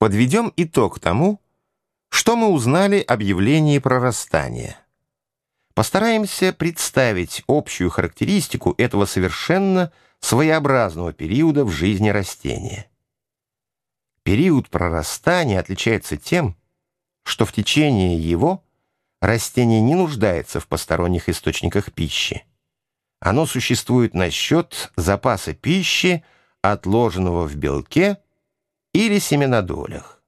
Подведем итог тому, что мы узнали об явлении прорастания. Постараемся представить общую характеристику этого совершенно своеобразного периода в жизни растения. Период прорастания отличается тем, что в течение его растение не нуждается в посторонних источниках пищи. Оно существует на счет запаса пищи, отложенного в белке или семенодолях.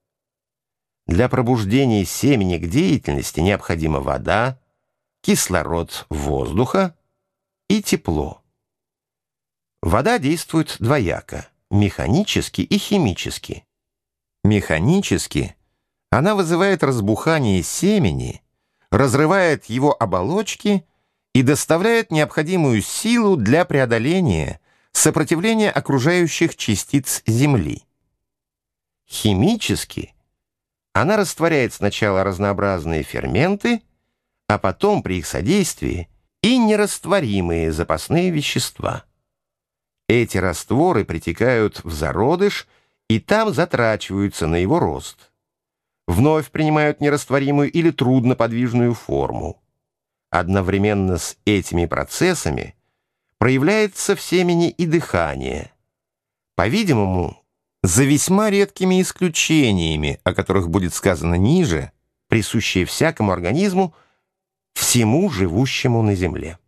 Для пробуждения семени к деятельности необходима вода, кислород воздуха и тепло. Вода действует двояко – механически и химически. Механически она вызывает разбухание семени, разрывает его оболочки и доставляет необходимую силу для преодоления сопротивления окружающих частиц Земли. Химически она растворяет сначала разнообразные ферменты, а потом при их содействии и нерастворимые запасные вещества. Эти растворы притекают в зародыш и там затрачиваются на его рост. Вновь принимают нерастворимую или трудноподвижную форму. Одновременно с этими процессами проявляется в семени и дыхание. По-видимому, за весьма редкими исключениями, о которых будет сказано ниже, присущие всякому организму, всему живущему на Земле.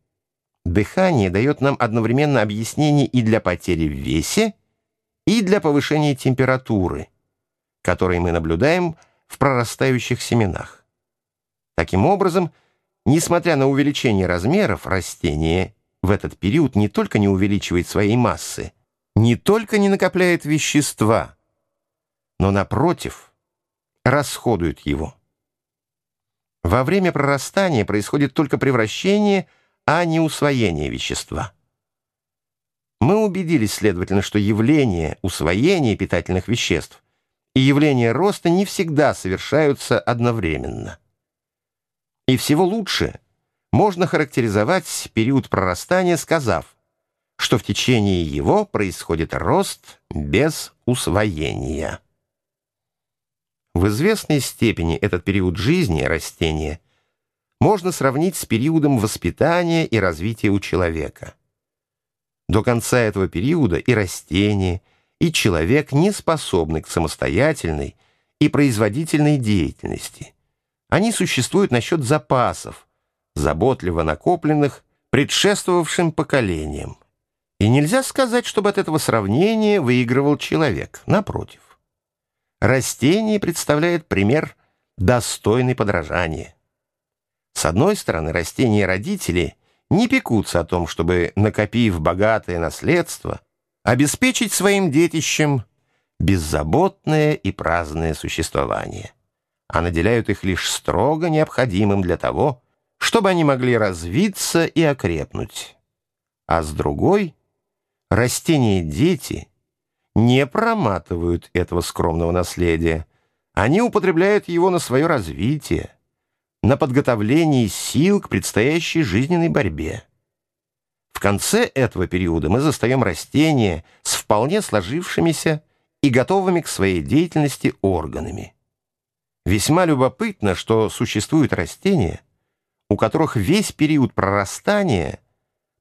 Дыхание дает нам одновременно объяснение и для потери в весе, и для повышения температуры, которые мы наблюдаем в прорастающих семенах. Таким образом, несмотря на увеличение размеров, растение в этот период не только не увеличивает своей массы, не только не накопляет вещества, но, напротив, расходует его. Во время прорастания происходит только превращение, а не усвоение вещества. Мы убедились, следовательно, что явление усвоения питательных веществ и явление роста не всегда совершаются одновременно. И всего лучше можно характеризовать период прорастания, сказав, что в течение его происходит рост без усвоения. В известной степени этот период жизни растения можно сравнить с периодом воспитания и развития у человека. До конца этого периода и растения, и человек не способны к самостоятельной и производительной деятельности. Они существуют насчет запасов, заботливо накопленных предшествовавшим поколениям. И нельзя сказать, чтобы от этого сравнения выигрывал человек. Напротив. Растение представляет пример достойный подражания. С одной стороны, растения-родители не пекутся о том, чтобы, накопив богатое наследство, обеспечить своим детищам беззаботное и праздное существование, а наделяют их лишь строго необходимым для того, чтобы они могли развиться и окрепнуть. А с другой, растения-дети не проматывают этого скромного наследия, они употребляют его на свое развитие, на подготовление сил к предстоящей жизненной борьбе. В конце этого периода мы застаем растения с вполне сложившимися и готовыми к своей деятельности органами. Весьма любопытно, что существуют растения, у которых весь период прорастания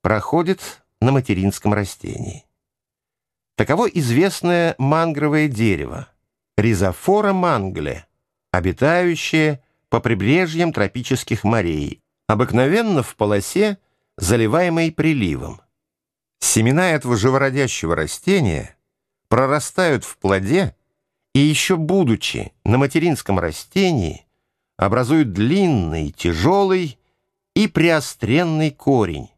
проходит на материнском растении. Таково известное мангровое дерево, ризофора мангле, обитающее по прибрежьям тропических морей, обыкновенно в полосе, заливаемой приливом. Семена этого живородящего растения прорастают в плоде и еще будучи на материнском растении, образуют длинный, тяжелый и приостренный корень.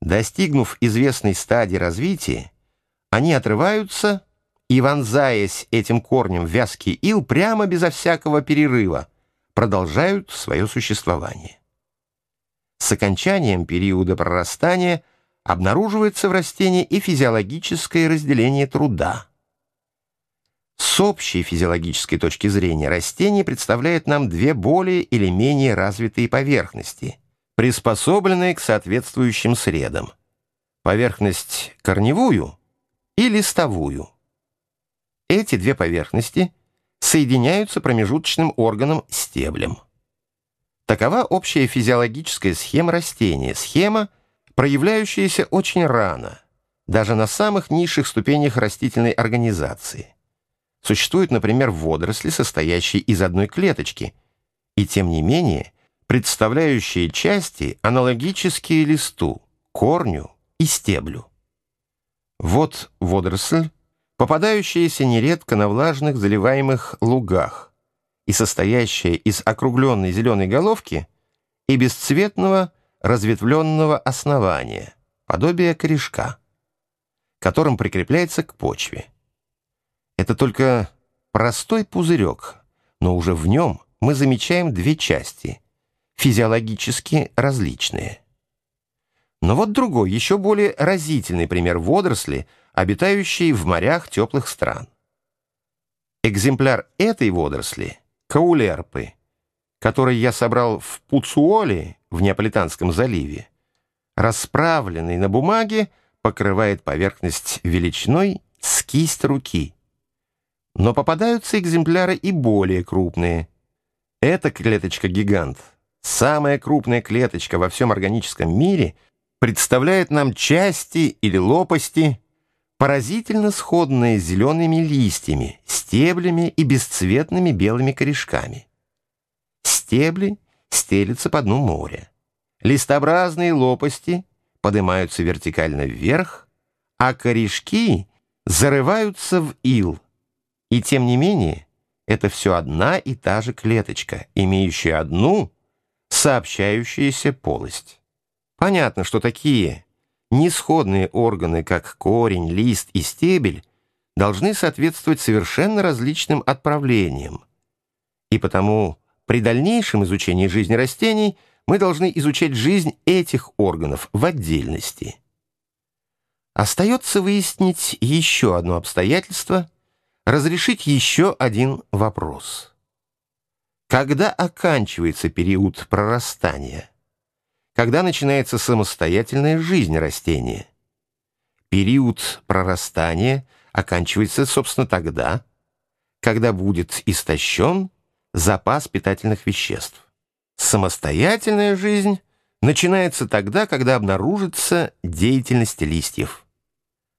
Достигнув известной стадии развития, они отрываются и, вонзаясь этим корнем в вязкий ил, прямо безо всякого перерыва, продолжают свое существование. С окончанием периода прорастания обнаруживается в растении и физиологическое разделение труда. С общей физиологической точки зрения растение представляет нам две более или менее развитые поверхности, приспособленные к соответствующим средам. Поверхность корневую и листовую. Эти две поверхности – соединяются промежуточным органом стеблем. Такова общая физиологическая схема растения, схема, проявляющаяся очень рано, даже на самых низших ступенях растительной организации. Существуют, например, водоросли, состоящие из одной клеточки, и тем не менее представляющие части, аналогические листу, корню и стеблю. Вот водоросль, попадающаяся нередко на влажных заливаемых лугах и состоящая из округленной зеленой головки и бесцветного разветвленного основания, подобие корешка, которым прикрепляется к почве. Это только простой пузырек, но уже в нем мы замечаем две части, физиологически различные. Но вот другой, еще более разительный пример водоросли, обитающей в морях теплых стран. Экземпляр этой водоросли — каулерпы, который я собрал в Пуцуоле в Неаполитанском заливе, расправленный на бумаге, покрывает поверхность величиной с кисть руки. Но попадаются экземпляры и более крупные. Эта клеточка-гигант, самая крупная клеточка во всем органическом мире, представляет нам части или лопасти, поразительно сходные с зелеными листьями, стеблями и бесцветными белыми корешками. Стебли стелятся по дну моря. Листообразные лопасти поднимаются вертикально вверх, а корешки зарываются в ил. И тем не менее, это все одна и та же клеточка, имеющая одну сообщающуюся полость. Понятно, что такие несходные органы, как корень, лист и стебель, должны соответствовать совершенно различным отправлениям. И потому при дальнейшем изучении жизни растений мы должны изучать жизнь этих органов в отдельности. Остается выяснить еще одно обстоятельство, разрешить еще один вопрос. Когда оканчивается период прорастания? Когда начинается самостоятельная жизнь растения? Период прорастания оканчивается, собственно, тогда, когда будет истощен запас питательных веществ. Самостоятельная жизнь начинается тогда, когда обнаружится деятельность листьев.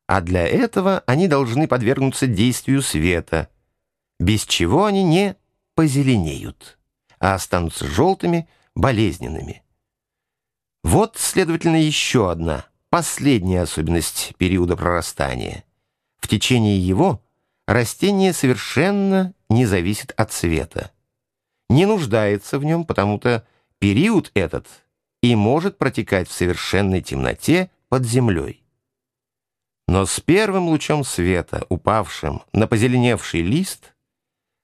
А для этого они должны подвергнуться действию света, без чего они не позеленеют, а останутся желтыми, болезненными. Вот, следовательно, еще одна, последняя особенность периода прорастания. В течение его растение совершенно не зависит от света не нуждается в нем, потому-то период этот и может протекать в совершенной темноте под землей. Но с первым лучом света, упавшим на позеленевший лист,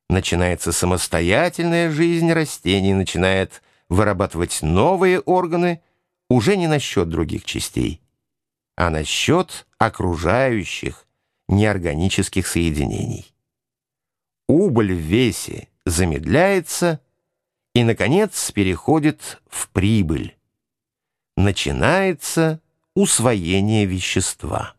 начинается самостоятельная жизнь растений, начинает вырабатывать новые органы уже не насчет других частей, а насчет окружающих неорганических соединений. Убыль в весе замедляется и, наконец, переходит в прибыль. Начинается усвоение вещества.